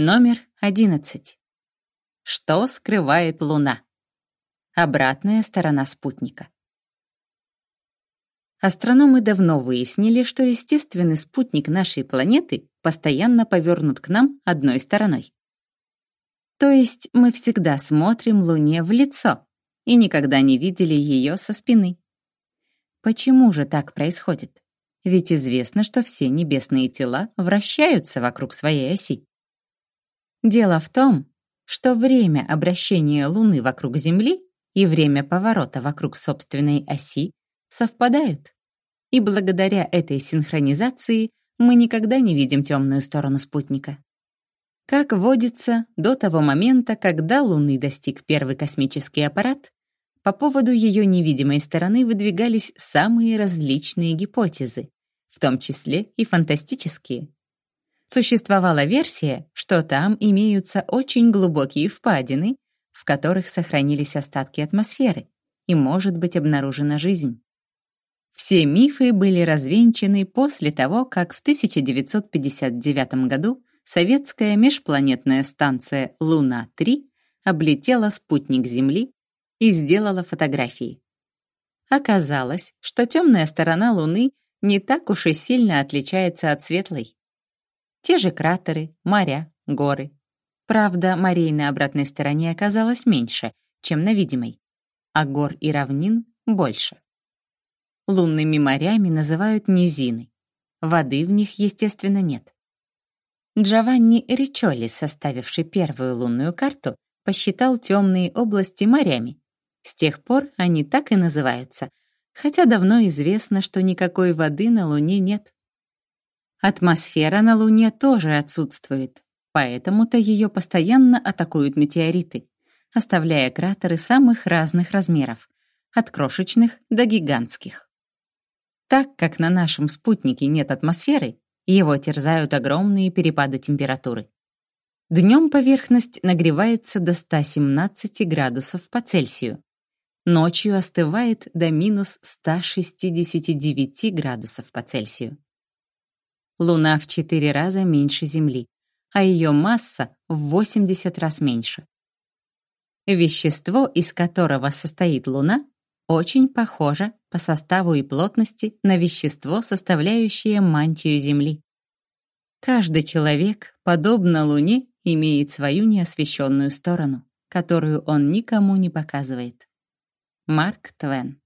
Номер 11. Что скрывает Луна? Обратная сторона спутника. Астрономы давно выяснили, что естественный спутник нашей планеты постоянно повернут к нам одной стороной. То есть мы всегда смотрим Луне в лицо и никогда не видели ее со спины. Почему же так происходит? Ведь известно, что все небесные тела вращаются вокруг своей оси. Дело в том, что время обращения Луны вокруг Земли и время поворота вокруг собственной оси совпадают. И благодаря этой синхронизации мы никогда не видим темную сторону спутника. Как водится, до того момента, когда Луны достиг первый космический аппарат, по поводу ее невидимой стороны выдвигались самые различные гипотезы, в том числе и фантастические. Существовала версия, что там имеются очень глубокие впадины, в которых сохранились остатки атмосферы, и может быть обнаружена жизнь. Все мифы были развенчаны после того, как в 1959 году советская межпланетная станция «Луна-3» облетела спутник Земли и сделала фотографии. Оказалось, что темная сторона Луны не так уж и сильно отличается от светлой. Те же кратеры, моря, горы. Правда, морей на обратной стороне оказалось меньше, чем на видимой, а гор и равнин больше. Лунными морями называют низины. Воды в них, естественно, нет. Джованни Ричолли, составивший первую лунную карту, посчитал темные области морями, с тех пор они так и называются, хотя давно известно, что никакой воды на Луне нет. Атмосфера на Луне тоже отсутствует, поэтому-то ее постоянно атакуют метеориты, оставляя кратеры самых разных размеров, от крошечных до гигантских. Так как на нашем спутнике нет атмосферы, его терзают огромные перепады температуры. Днем поверхность нагревается до 117 градусов по Цельсию, Ночью остывает до минус 169 градусов по Цельсию. Луна в 4 раза меньше Земли, а ее масса в 80 раз меньше. Вещество, из которого состоит Луна, очень похоже по составу и плотности на вещество, составляющее мантию Земли. Каждый человек, подобно Луне, имеет свою неосвещенную сторону, которую он никому не показывает. Марк Твен